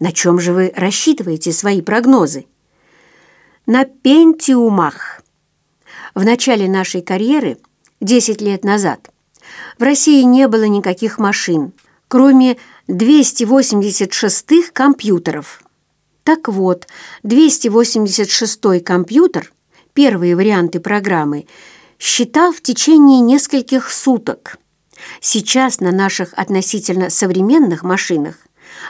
На чем же вы рассчитываете свои прогнозы? На пентиумах. В начале нашей карьеры, 10 лет назад, в России не было никаких машин, кроме 286-х компьютеров. Так вот, 286-й компьютер, первые варианты программы, считал в течение нескольких суток. Сейчас на наших относительно современных машинах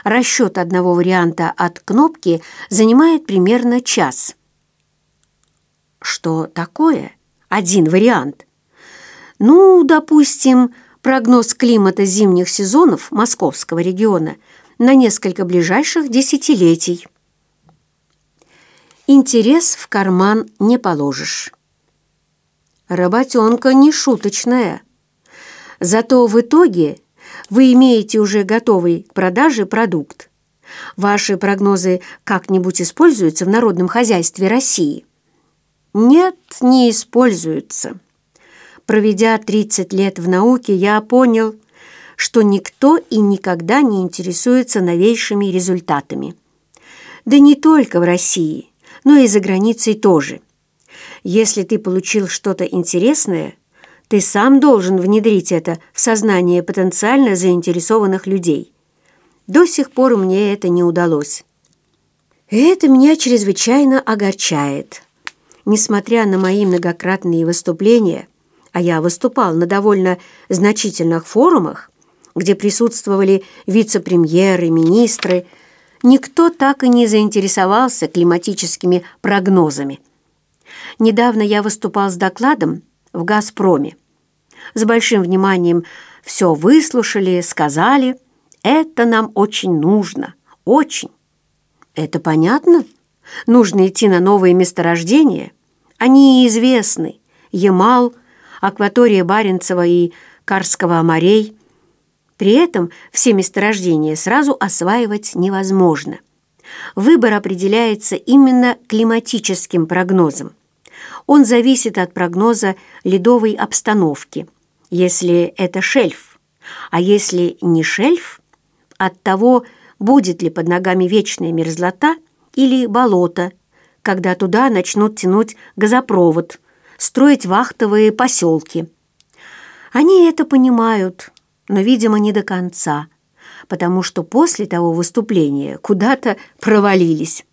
расчет одного варианта от кнопки занимает примерно час. Что такое один вариант? Ну, допустим, прогноз климата зимних сезонов московского региона на несколько ближайших десятилетий. Интерес в карман не положишь. Работенка не шуточная. Зато в итоге вы имеете уже готовый к продаже продукт. Ваши прогнозы как-нибудь используются в народном хозяйстве России? Нет, не используются. Проведя 30 лет в науке, я понял, что никто и никогда не интересуется новейшими результатами. Да не только в России, но и за границей тоже. Если ты получил что-то интересное, ты сам должен внедрить это в сознание потенциально заинтересованных людей. До сих пор мне это не удалось. И это меня чрезвычайно огорчает. Несмотря на мои многократные выступления, а я выступал на довольно значительных форумах, где присутствовали вице-премьеры, министры, никто так и не заинтересовался климатическими прогнозами. Недавно я выступал с докладом в «Газпроме». С большим вниманием все выслушали, сказали, это нам очень нужно, очень. Это понятно? Нужно идти на новые месторождения. Они известны. Ямал, акватория Баренцева и Карского морей. При этом все месторождения сразу осваивать невозможно. Выбор определяется именно климатическим прогнозом. Он зависит от прогноза ледовой обстановки, если это шельф, а если не шельф, от того, будет ли под ногами вечная мерзлота или болото, когда туда начнут тянуть газопровод, строить вахтовые поселки. Они это понимают, но, видимо, не до конца, потому что после того выступления куда-то провалились.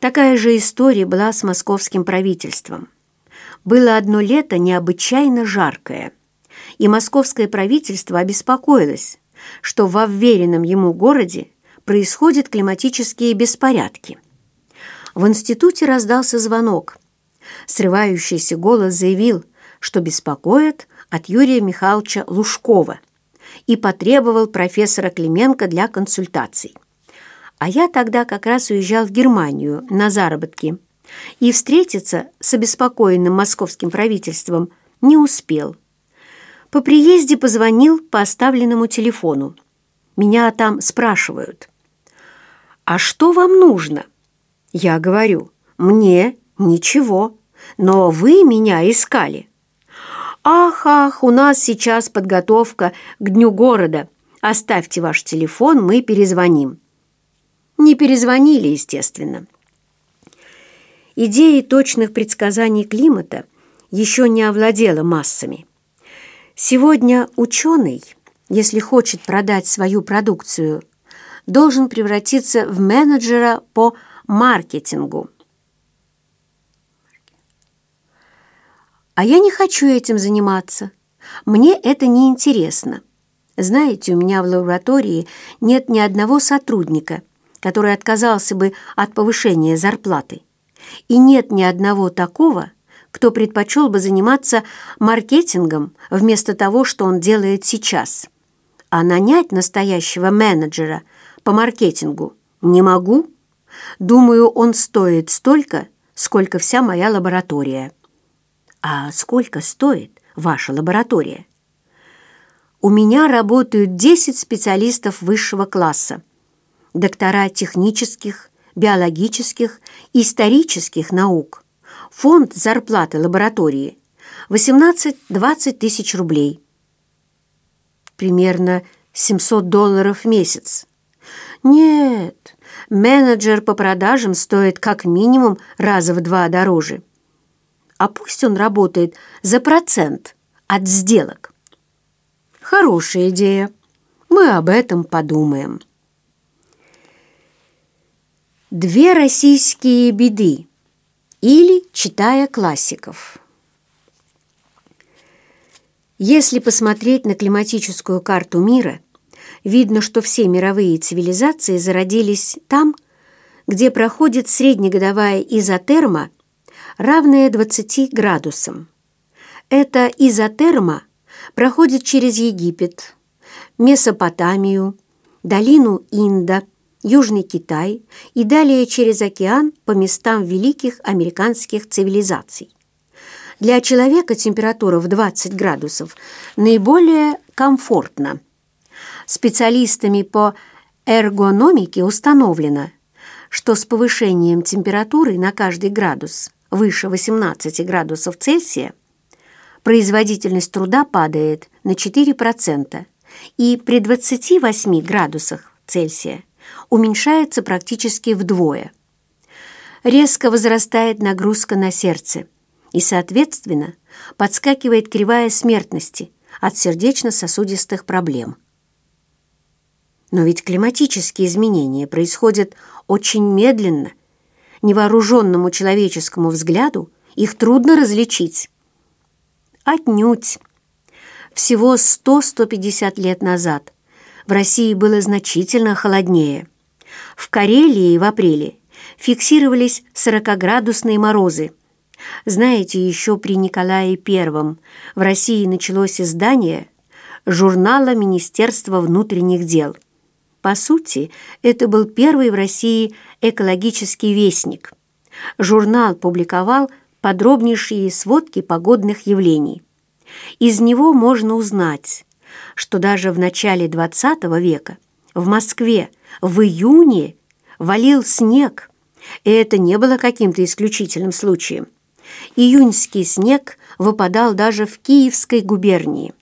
Такая же история была с московским правительством. Было одно лето необычайно жаркое, и московское правительство обеспокоилось, что в вверенном ему городе происходят климатические беспорядки. В институте раздался звонок. Срывающийся голос заявил, что беспокоит от Юрия Михайловича Лужкова и потребовал профессора Клименко для консультаций. А я тогда как раз уезжал в Германию на заработки и встретиться с обеспокоенным московским правительством не успел. По приезде позвонил по оставленному телефону. Меня там спрашивают. «А что вам нужно?» Я говорю, «Мне ничего, но вы меня искали». «Ах, ах, у нас сейчас подготовка к Дню города. Оставьте ваш телефон, мы перезвоним». Не перезвонили, естественно. Идея точных предсказаний климата еще не овладела массами. Сегодня ученый, если хочет продать свою продукцию, должен превратиться в менеджера по маркетингу. А я не хочу этим заниматься. Мне это не интересно. Знаете, у меня в лаборатории нет ни одного сотрудника – который отказался бы от повышения зарплаты. И нет ни одного такого, кто предпочел бы заниматься маркетингом вместо того, что он делает сейчас. А нанять настоящего менеджера по маркетингу не могу. Думаю, он стоит столько, сколько вся моя лаборатория. А сколько стоит ваша лаборатория? У меня работают 10 специалистов высшего класса доктора технических, биологических, исторических наук. Фонд зарплаты лаборатории 18-20 тысяч рублей. Примерно 700 долларов в месяц. Нет, менеджер по продажам стоит как минимум раза в два дороже. А пусть он работает за процент от сделок. Хорошая идея. Мы об этом подумаем. Две российские беды или читая классиков. Если посмотреть на климатическую карту мира, видно, что все мировые цивилизации зародились там, где проходит среднегодовая изотерма, равная 20 градусам. Эта изотерма проходит через Египет, Месопотамию, долину Инда, Южный Китай и далее через океан по местам великих американских цивилизаций. Для человека температура в 20 градусов наиболее комфортна. Специалистами по эргономике установлено, что с повышением температуры на каждый градус выше 18 градусов Цельсия производительность труда падает на 4%, и при 28 градусах Цельсия уменьшается практически вдвое. Резко возрастает нагрузка на сердце – и, соответственно, подскакивает кривая смертности от сердечно-сосудистых проблем. Но ведь климатические изменения происходят очень медленно. Невооруженному человеческому взгляду их трудно различить. Отнюдь. Всего 100-150 лет назад в России было значительно холоднее. В Карелии в апреле фиксировались 40-градусные морозы – знаете, еще при Николае I в России началось издание журнала Министерства внутренних дел. По сути, это был первый в России экологический вестник. Журнал публиковал подробнейшие сводки погодных явлений. Из него можно узнать, что даже в начале XX века в Москве в июне валил снег, и это не было каким-то исключительным случаем. Июньский снег выпадал даже в Киевской губернии.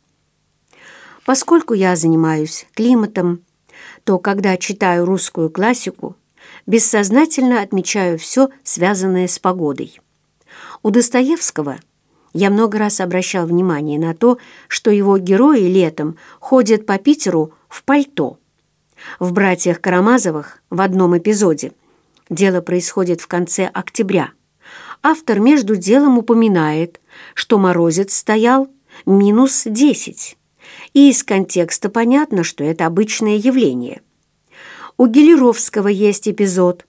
Поскольку я занимаюсь климатом, то, когда читаю русскую классику, бессознательно отмечаю все, связанное с погодой. У Достоевского я много раз обращал внимание на то, что его герои летом ходят по Питеру в пальто. В «Братьях Карамазовых» в одном эпизоде дело происходит в конце октября – автор между делом упоминает, что морозец стоял минус 10, и из контекста понятно, что это обычное явление. У Гелеровского есть эпизод,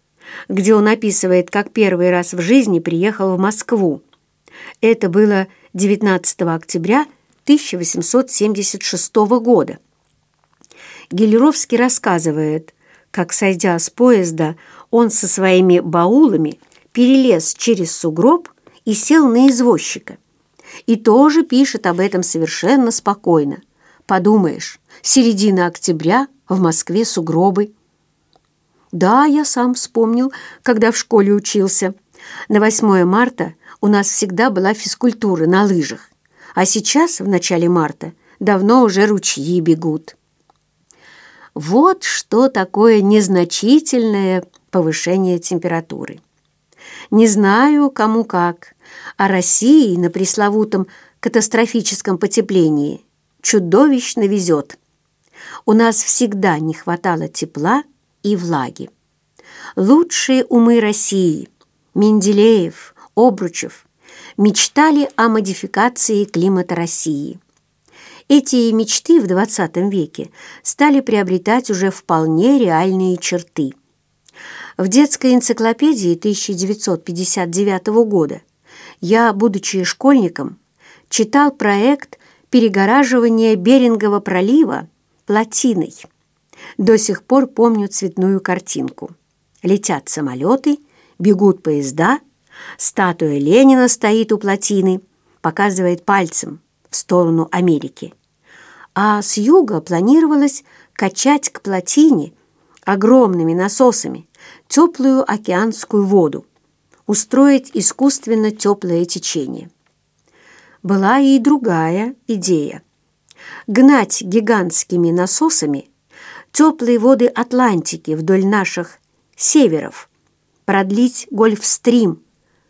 где он описывает, как первый раз в жизни приехал в Москву. Это было 19 октября 1876 года. Гелеровский рассказывает, как, сойдя с поезда, он со своими баулами перелез через сугроб и сел на извозчика. И тоже пишет об этом совершенно спокойно. Подумаешь, середина октября, в Москве сугробы. Да, я сам вспомнил, когда в школе учился. На 8 марта у нас всегда была физкультура на лыжах, а сейчас, в начале марта, давно уже ручьи бегут. Вот что такое незначительное повышение температуры. Не знаю, кому как, а России на пресловутом катастрофическом потеплении чудовищно везет. У нас всегда не хватало тепла и влаги. Лучшие умы России – Менделеев, Обручев – мечтали о модификации климата России. Эти мечты в XX веке стали приобретать уже вполне реальные черты. В детской энциклопедии 1959 года я, будучи школьником, читал проект перегораживания Берингового пролива плотиной. До сих пор помню цветную картинку. Летят самолеты, бегут поезда, статуя Ленина стоит у плотины, показывает пальцем в сторону Америки. А с юга планировалось качать к плотине огромными насосами теплую океанскую воду, устроить искусственно теплое течение. Была и другая идея – гнать гигантскими насосами теплые воды Атлантики вдоль наших северов, продлить Гольфстрим,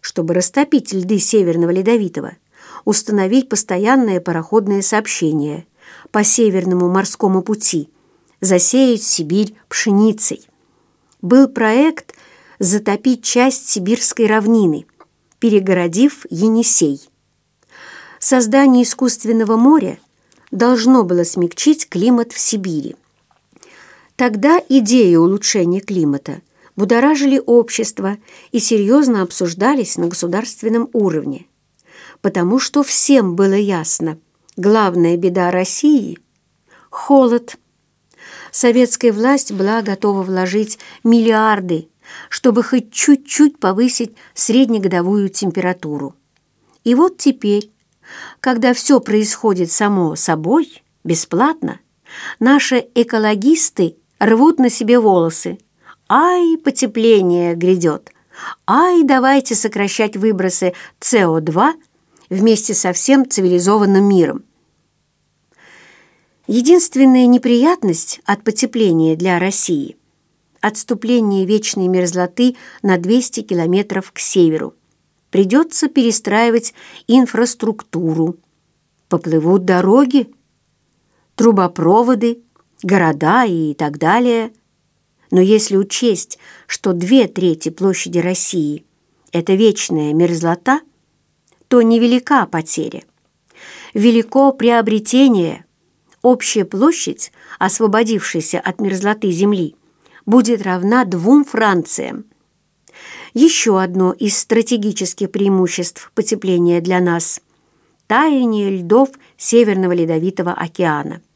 чтобы растопить льды Северного Ледовитого, установить постоянное пароходное сообщение по Северному морскому пути, засеять Сибирь пшеницей. Был проект затопить часть сибирской равнины, перегородив Енисей. Создание искусственного моря должно было смягчить климат в Сибири. Тогда идеи улучшения климата будоражили общество и серьезно обсуждались на государственном уровне, потому что всем было ясно, главная беда России – холод. Советская власть была готова вложить миллиарды, чтобы хоть чуть-чуть повысить среднегодовую температуру. И вот теперь, когда все происходит само собой, бесплатно, наши экологисты рвут на себе волосы. Ай, потепление грядет! Ай, давайте сокращать выбросы СО2 вместе со всем цивилизованным миром. Единственная неприятность от потепления для России – отступление вечной мерзлоты на 200 километров к северу. Придется перестраивать инфраструктуру. Поплывут дороги, трубопроводы, города и так далее. Но если учесть, что две трети площади России – это вечная мерзлота, то невелика потеря. Велико приобретение. Общая площадь, освободившаяся от мерзлоты Земли, будет равна двум Франциям. Еще одно из стратегических преимуществ потепления для нас – таяние льдов Северного Ледовитого океана –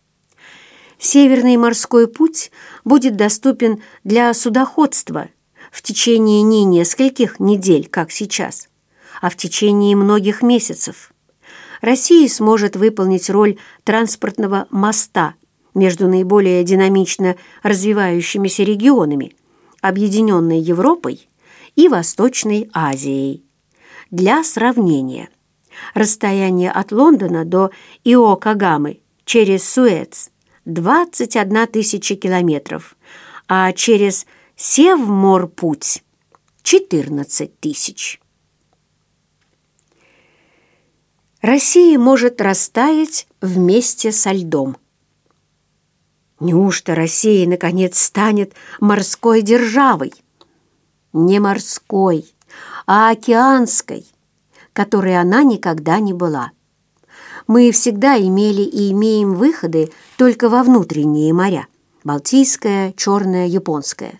Северный морской путь будет доступен для судоходства в течение не нескольких недель, как сейчас, а в течение многих месяцев. Россия сможет выполнить роль транспортного моста между наиболее динамично развивающимися регионами, Объединенной Европой и Восточной Азией. Для сравнения, расстояние от Лондона до Иокагамы через Суэц 21 тысяча километров, а через Севморпуть – 14 тысяч. Россия может растаять вместе со льдом. Неужто Россия, наконец, станет морской державой? Не морской, а океанской, которой она никогда не была мы всегда имели и имеем выходы только во внутренние моря – Балтийское, Черное, Японское.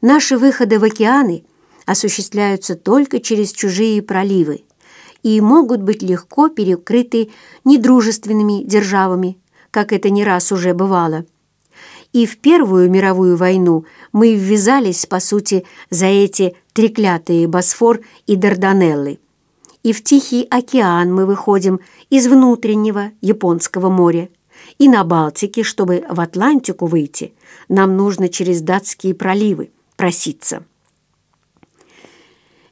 Наши выходы в океаны осуществляются только через чужие проливы и могут быть легко перекрыты недружественными державами, как это не раз уже бывало. И в Первую мировую войну мы ввязались, по сути, за эти треклятые Босфор и Дарданеллы – и в Тихий океан мы выходим из внутреннего Японского моря. И на Балтике, чтобы в Атлантику выйти, нам нужно через датские проливы проситься.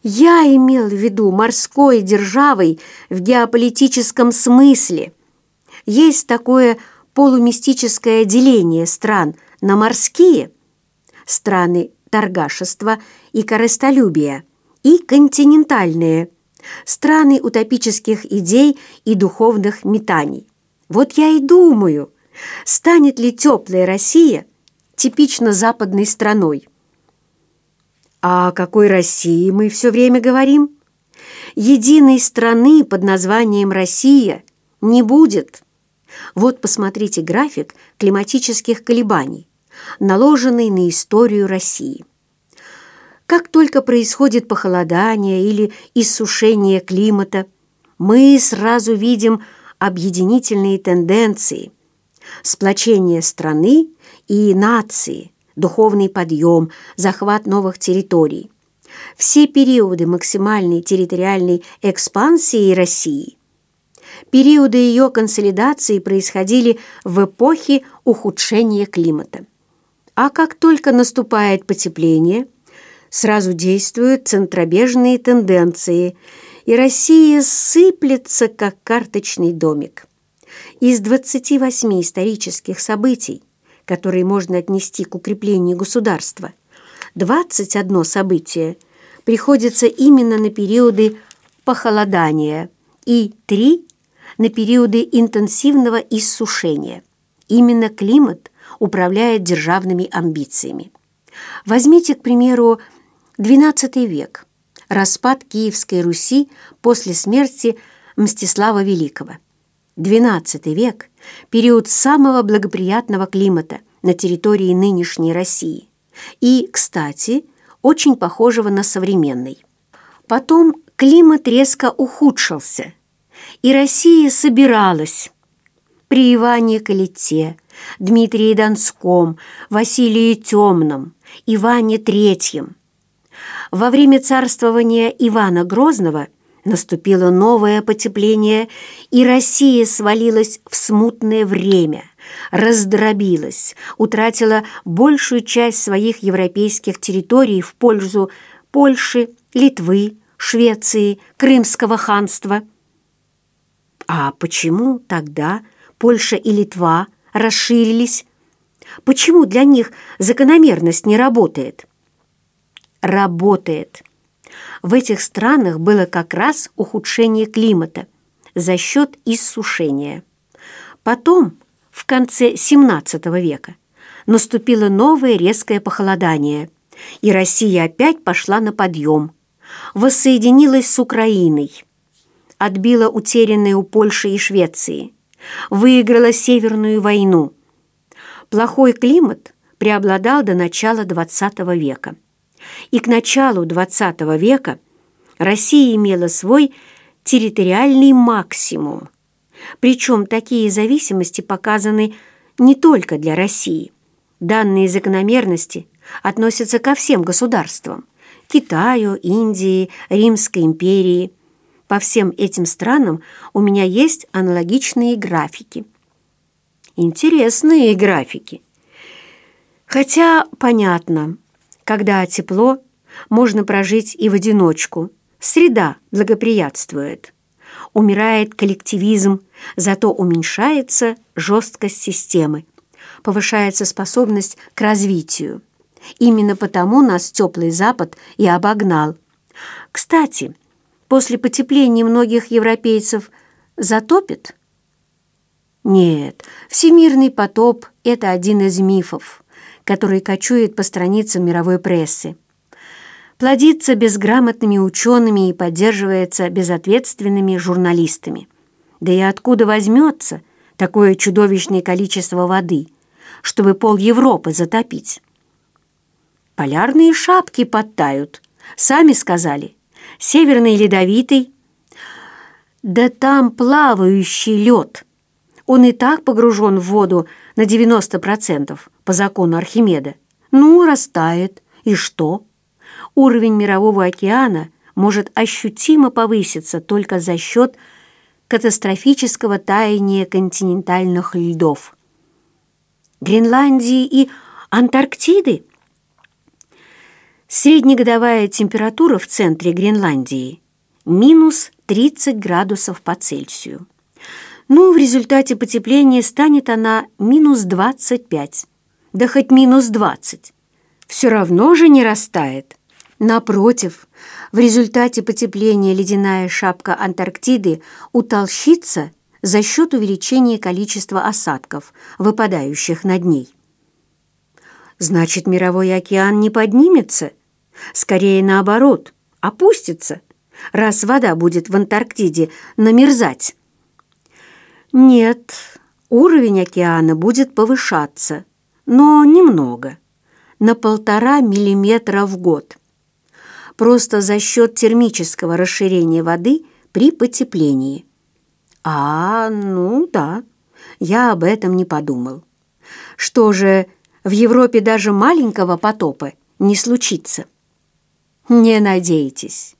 Я имел в виду морской державой в геополитическом смысле. Есть такое полумистическое деление стран на морские, страны торгашества и корыстолюбия, и континентальные – страны утопических идей и духовных метаний. Вот я и думаю, станет ли теплая Россия типично западной страной. О какой России мы все время говорим? Единой страны под названием «Россия» не будет. Вот посмотрите график климатических колебаний, наложенный на историю России. Как только происходит похолодание или иссушение климата, мы сразу видим объединительные тенденции, сплочение страны и нации, духовный подъем, захват новых территорий. Все периоды максимальной территориальной экспансии России, периоды ее консолидации происходили в эпохе ухудшения климата. А как только наступает потепление – сразу действуют центробежные тенденции, и Россия сыплется, как карточный домик. Из 28 исторических событий, которые можно отнести к укреплению государства, 21 событие приходится именно на периоды похолодания и 3 на периоды интенсивного иссушения. Именно климат управляет державными амбициями. Возьмите, к примеру, XII век, распад Киевской Руси после смерти Мстислава Великого. XII век – период самого благоприятного климата на территории нынешней России и, кстати, очень похожего на современный. Потом климат резко ухудшился, и Россия собиралась при Иване Калите, Дмитрии Донском, Василии Темном, Иване Третьем. Во время царствования Ивана Грозного наступило новое потепление, и Россия свалилась в смутное время, раздробилась, утратила большую часть своих европейских территорий в пользу Польши, Литвы, Швеции, Крымского ханства. А почему тогда Польша и Литва расширились? Почему для них закономерность не работает? Работает. В этих странах было как раз ухудшение климата за счет иссушения. Потом, в конце XVII века, наступило новое резкое похолодание, и Россия опять пошла на подъем, воссоединилась с Украиной, отбила утерянные у Польши и Швеции, выиграла Северную войну. Плохой климат преобладал до начала XX века. И к началу XX века Россия имела свой территориальный максимум. Причем такие зависимости показаны не только для России. Данные закономерности относятся ко всем государствам – Китаю, Индии, Римской империи – по всем этим странам у меня есть аналогичные графики. Интересные графики. Хотя, понятно, когда тепло, можно прожить и в одиночку. Среда благоприятствует. Умирает коллективизм, зато уменьшается жесткость системы, повышается способность к развитию. Именно потому нас теплый Запад и обогнал. Кстати, после потепления многих европейцев затопит? Нет, всемирный потоп – это один из мифов, который кочует по страницам мировой прессы. Плодится безграмотными учеными и поддерживается безответственными журналистами. Да и откуда возьмется такое чудовищное количество воды, чтобы пол Европы затопить? Полярные шапки подтают, сами сказали – Северный ледовитый. Да там плавающий лед. Он и так погружен в воду на 90% по закону Архимеда. Ну, растает. И что? Уровень мирового океана может ощутимо повыситься только за счет катастрофического таяния континентальных льдов. Гренландии и Антарктиды? Среднегодовая температура в центре Гренландии – минус 30 градусов по Цельсию. Ну, в результате потепления станет она минус 25, да хоть минус 20. Все равно же не растает. Напротив, в результате потепления ледяная шапка Антарктиды утолщится за счет увеличения количества осадков, выпадающих над ней. Значит, мировой океан не поднимется – Скорее наоборот, опустится, раз вода будет в Антарктиде намерзать. Нет, уровень океана будет повышаться, но немного, на полтора миллиметра в год. Просто за счет термического расширения воды при потеплении. А, ну да, я об этом не подумал. Что же, в Европе даже маленького потопа не случится. Не надейтесь.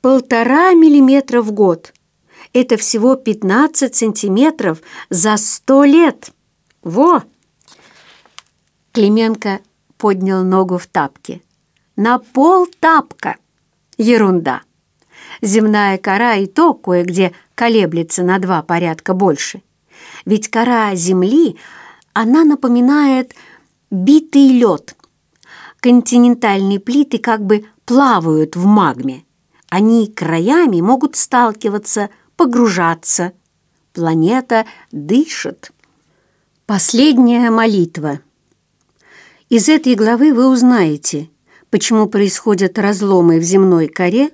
Полтора миллиметра в год. Это всего 15 сантиметров за сто лет. Во! Клименко поднял ногу в тапке. На пол тапка. Ерунда. Земная кора и то кое-где колеблется на два порядка больше. Ведь кора Земли, она напоминает битый лед. континентальные плиты как бы плавают в магме. Они краями могут сталкиваться, погружаться. Планета дышит. Последняя молитва. Из этой главы вы узнаете, почему происходят разломы в земной коре,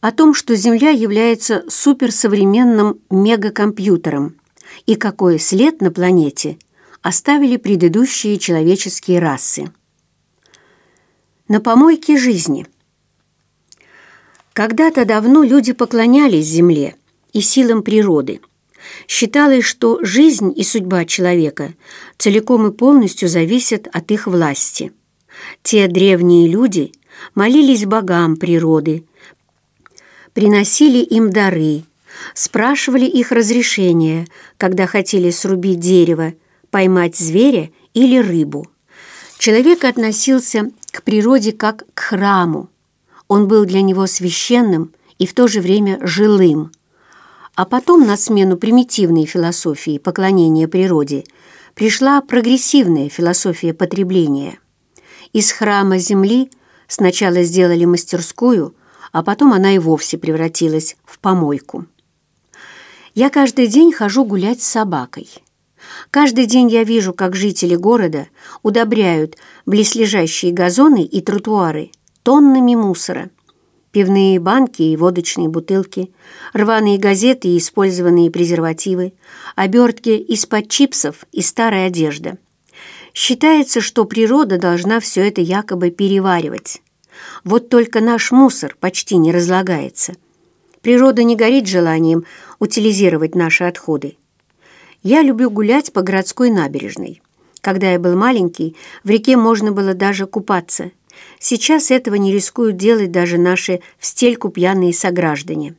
о том, что Земля является суперсовременным мегакомпьютером и какой след на планете оставили предыдущие человеческие расы. На помойке жизни. Когда-то давно люди поклонялись Земле и силам природы. Считалось, что жизнь и судьба человека целиком и полностью зависят от их власти. Те древние люди молились богам природы, приносили им дары, спрашивали их разрешения, когда хотели срубить дерево, поймать зверя или рыбу. Человек относился к природе как к храму. Он был для него священным и в то же время жилым. А потом на смену примитивной философии поклонения природе пришла прогрессивная философия потребления. Из храма земли сначала сделали мастерскую, а потом она и вовсе превратилась в помойку. Я каждый день хожу гулять с собакой. Каждый день я вижу, как жители города удобряют близлежащие газоны и тротуары тоннами мусора. Пивные банки и водочные бутылки, рваные газеты и использованные презервативы, обертки из-под чипсов и старая одежда. Считается, что природа должна все это якобы переваривать. Вот только наш мусор почти не разлагается. Природа не горит желанием утилизировать наши отходы. Я люблю гулять по городской набережной. Когда я был маленький, в реке можно было даже купаться. Сейчас этого не рискуют делать даже наши в стельку пьяные сограждане.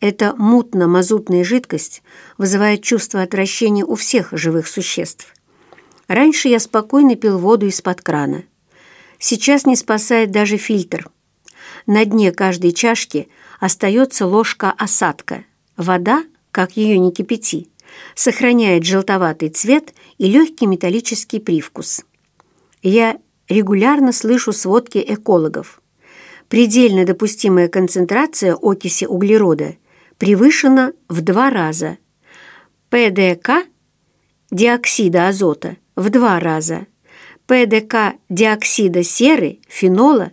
Эта мутно-мазутная жидкость вызывает чувство отвращения у всех живых существ. Раньше я спокойно пил воду из-под крана. Сейчас не спасает даже фильтр. На дне каждой чашки остается ложка осадка. Вода, как ее не кипяти, сохраняет желтоватый цвет и легкий металлический привкус. Я регулярно слышу сводки экологов. Предельно допустимая концентрация окиси углерода превышена в два раза. ПДК диоксида азота в два раза. ПДК диоксида серы, фенола,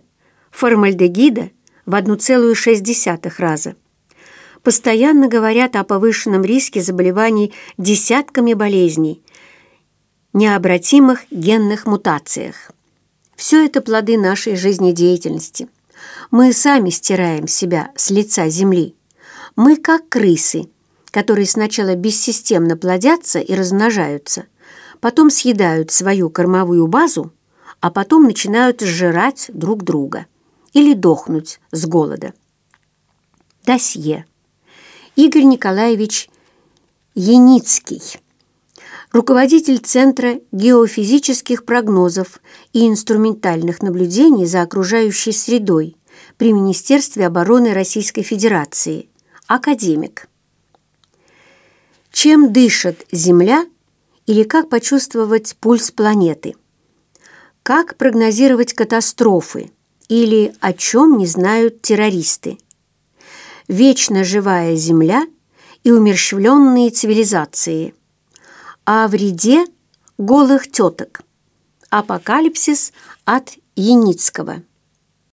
формальдегида в 1,6 раза постоянно говорят о повышенном риске заболеваний десятками болезней, необратимых генных мутациях. Все это плоды нашей жизнедеятельности. Мы сами стираем себя с лица земли. Мы как крысы, которые сначала бессистемно плодятся и размножаются, потом съедают свою кормовую базу, а потом начинают сжирать друг друга или дохнуть с голода. Досье. Игорь Николаевич Яницкий, руководитель Центра геофизических прогнозов и инструментальных наблюдений за окружающей средой при Министерстве обороны Российской Федерации, академик. Чем дышит Земля или как почувствовать пульс планеты? Как прогнозировать катастрофы или о чем не знают террористы? вечно живая земля и умерщвленные цивилизации, о вреде голых теток. Апокалипсис от Яницкого.